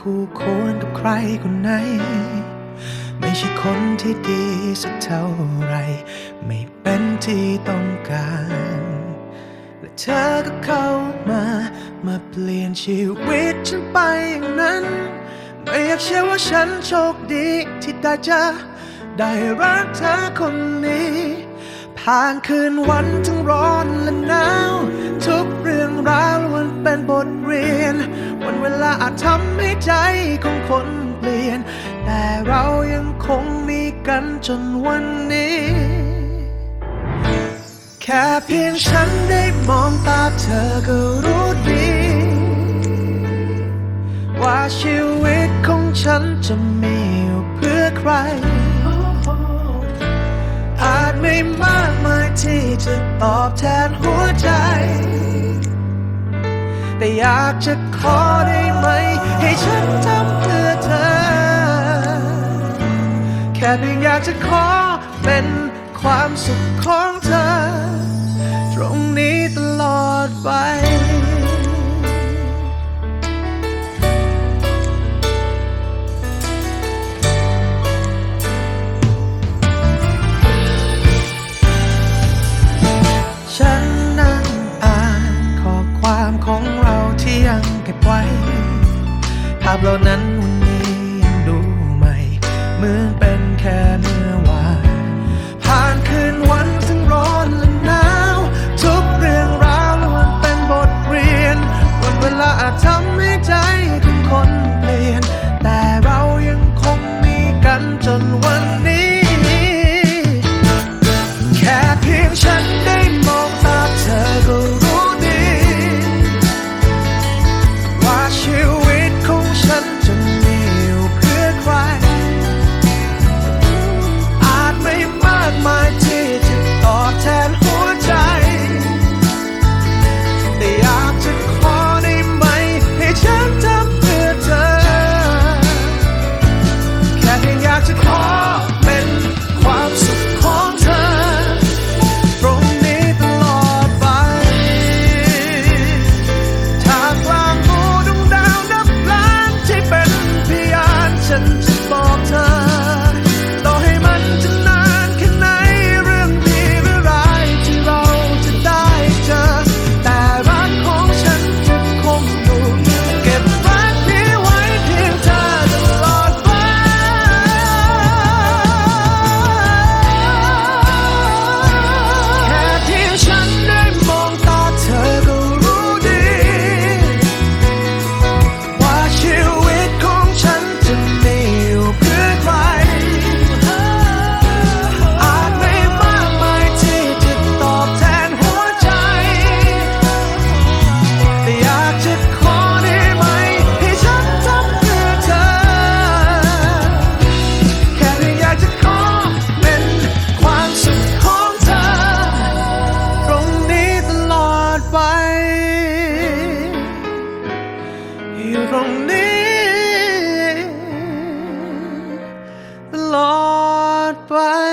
คู่ควรกับใครคนไหน ไม่ใช่คนที่ดีสักเท่าไร ไม่เป็นที่ต้องการ และเธอก็เข้ามา มาเปลี่ยนชีวิตฉันไปอย่างนั้น ไม่อยากเชื่อว่าฉันโชคดีที่ได้เจอได้รักเธอคนนี้ ผ่านคืนวันทั้งร้อนและหนาว ทุกเรื่องราวล้วนเป็นบทเรียน วันเวลาอาจทำให้ใจของคนเปลี่ยน แต่เรายังคงมีกันจนวันนี้ แค่เพียงฉันได้มองตาเธอก็รู้ดี ว่าชีวิตของฉันจะมีอยู่เพื่อใคร อาจไม่มากมายที่จะตอบแทนหัวใจ แต่อยากจะขอได้ไหม ให้ฉันทำเพื่อเธอ แค่เพียงอยากจะขอเป็นความสุขของเธอ ตรงนี้ตลอดไป เหล่านั้นวันนี้ยังดูใหม่เหมือนเป็น Bye.